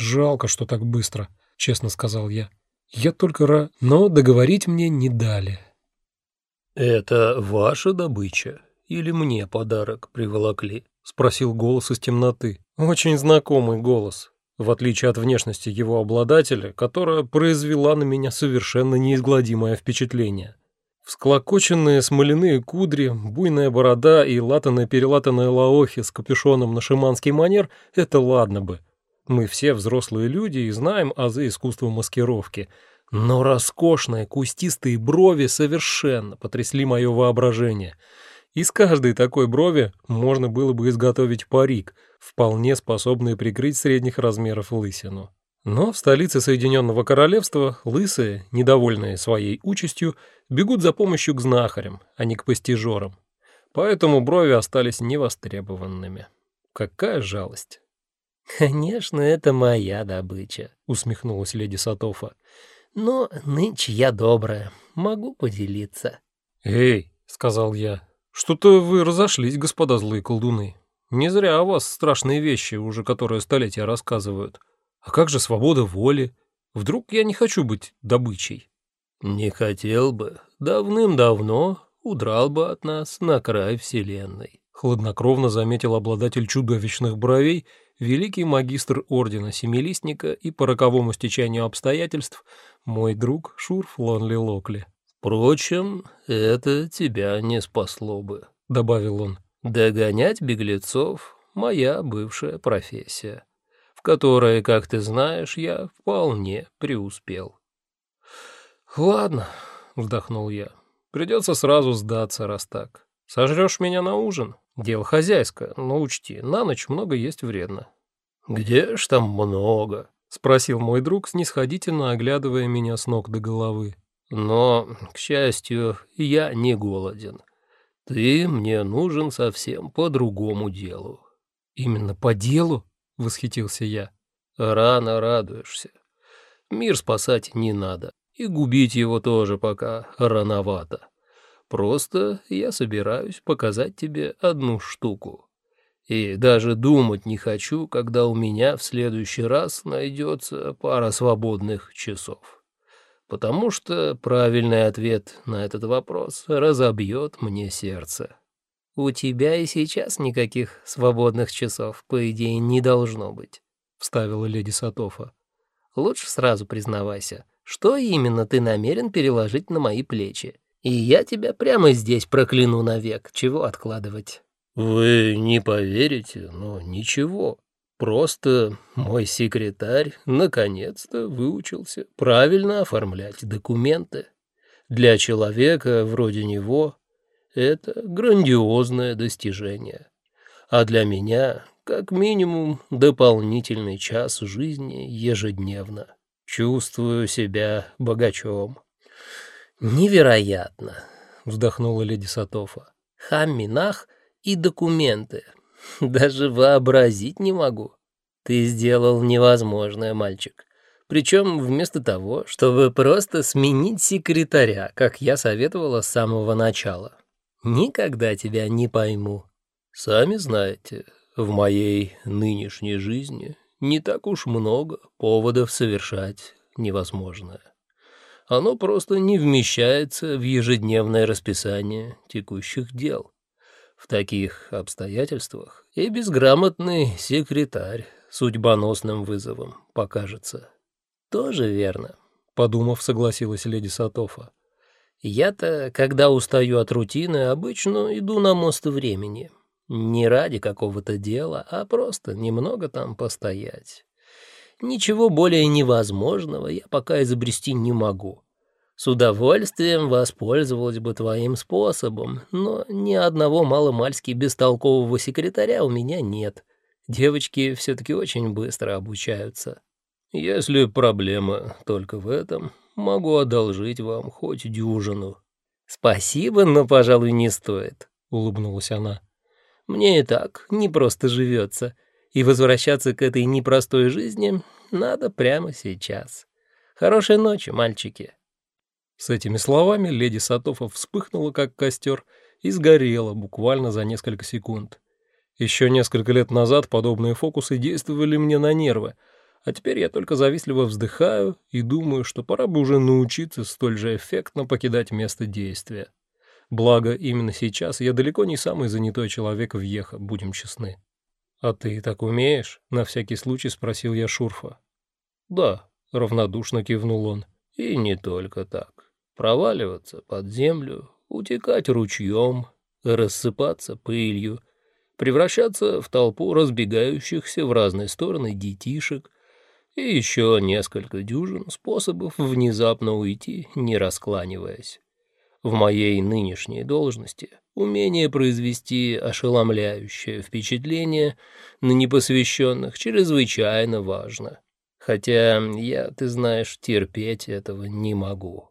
«Жалко, что так быстро», — честно сказал я. «Я только ра...» Но договорить мне не дали. «Это ваша добыча или мне подарок приволокли?» — спросил голос из темноты. Очень знакомый голос, в отличие от внешности его обладателя, которая произвела на меня совершенно неизгладимое впечатление. Всклокоченные смоляные кудри, буйная борода и латаные-перелатанные лаохи с капюшоном на шиманский манер — это ладно бы. Мы все взрослые люди и знаем азы искусства маскировки. Но роскошные кустистые брови совершенно потрясли мое воображение. Из каждой такой брови можно было бы изготовить парик, вполне способный прикрыть средних размеров лысину. Но в столице Соединенного Королевства лысые, недовольные своей участью, бегут за помощью к знахарям, а не к постижерам. Поэтому брови остались невостребованными. Какая жалость. «Конечно, это моя добыча», — усмехнулась леди Сатофа. «Но нынче я добрая, могу поделиться». «Эй», — сказал я, — «что-то вы разошлись, господа злые колдуны. Не зря о вас страшные вещи уже которые столетия рассказывают. А как же свобода воли? Вдруг я не хочу быть добычей? Не хотел бы. Давным-давно удрал бы от нас на край вселенной. Хладнокровно заметил обладатель чудовищных бровей, великий магистр ордена Семилистника и по роковому стечению обстоятельств мой друг Шурф Лонли Локли. «Впрочем, это тебя не спасло бы», — добавил он. «Догонять беглецов — моя бывшая профессия» в которой, как ты знаешь, я вполне преуспел. «Ладно», — вздохнул я, — «придется сразу сдаться, раз так. Сожрешь меня на ужин? Дело хозяйское, но учти, на ночь много есть вредно». «Где ж там много?» — спросил мой друг, снисходительно оглядывая меня с ног до головы. «Но, к счастью, я не голоден. Ты мне нужен совсем по другому делу». «Именно по делу?» восхитился я. Рано радуешься. Мир спасать не надо, и губить его тоже пока рановато. Просто я собираюсь показать тебе одну штуку. И даже думать не хочу, когда у меня в следующий раз найдется пара свободных часов. Потому что правильный ответ на этот вопрос разобьет мне сердце. «У тебя и сейчас никаких свободных часов, по идее, не должно быть», — вставила леди Сатофа. «Лучше сразу признавайся, что именно ты намерен переложить на мои плечи, и я тебя прямо здесь прокляну навек, чего откладывать». «Вы не поверите, но ничего. Просто мой секретарь наконец-то выучился правильно оформлять документы. Для человека вроде него это грандиозное достижение. А для меня, как минимум, дополнительный час жизни ежедневно. Чувствую себя богачом. «Невероятно!» — вздохнула леди Сатофа. «Хамминах и документы. Даже вообразить не могу. Ты сделал невозможное, мальчик. Причем вместо того, чтобы просто сменить секретаря, как я советовала с самого начала. Никогда тебя не пойму. Сами знаете, в моей нынешней жизни не так уж много поводов совершать невозможное. Оно просто не вмещается в ежедневное расписание текущих дел. В таких обстоятельствах и безграмотный секретарь судьбоносным вызовом покажется. Тоже верно, подумав, согласилась леди Сатофа. Я-то, когда устаю от рутины, обычно иду на мост времени. Не ради какого-то дела, а просто немного там постоять. Ничего более невозможного я пока изобрести не могу. С удовольствием воспользовалась бы твоим способом, но ни одного маломальски бестолкового секретаря у меня нет. Девочки все-таки очень быстро обучаются. Если проблема только в этом, могу одолжить вам хоть дюжину». «Спасибо, но, пожалуй, не стоит», — улыбнулась она. «Мне и так не просто живется, и возвращаться к этой непростой жизни надо прямо сейчас. Хорошей ночи, мальчики». С этими словами леди Сатофа вспыхнула, как костер, и сгорела буквально за несколько секунд. Еще несколько лет назад подобные фокусы действовали мне на нервы, А теперь я только завистливо вздыхаю и думаю, что пора бы уже научиться столь же эффектно покидать место действия. Благо, именно сейчас я далеко не самый занятой человек в Еха, будем честны. «А ты так умеешь?» — на всякий случай спросил я Шурфа. «Да», — равнодушно кивнул он. «И не только так. Проваливаться под землю, утекать ручьем, рассыпаться пылью, превращаться в толпу разбегающихся в разные стороны детишек и еще несколько дюжин способов внезапно уйти, не раскланиваясь. В моей нынешней должности умение произвести ошеломляющее впечатление на непосвященных чрезвычайно важно. Хотя я, ты знаешь, терпеть этого не могу.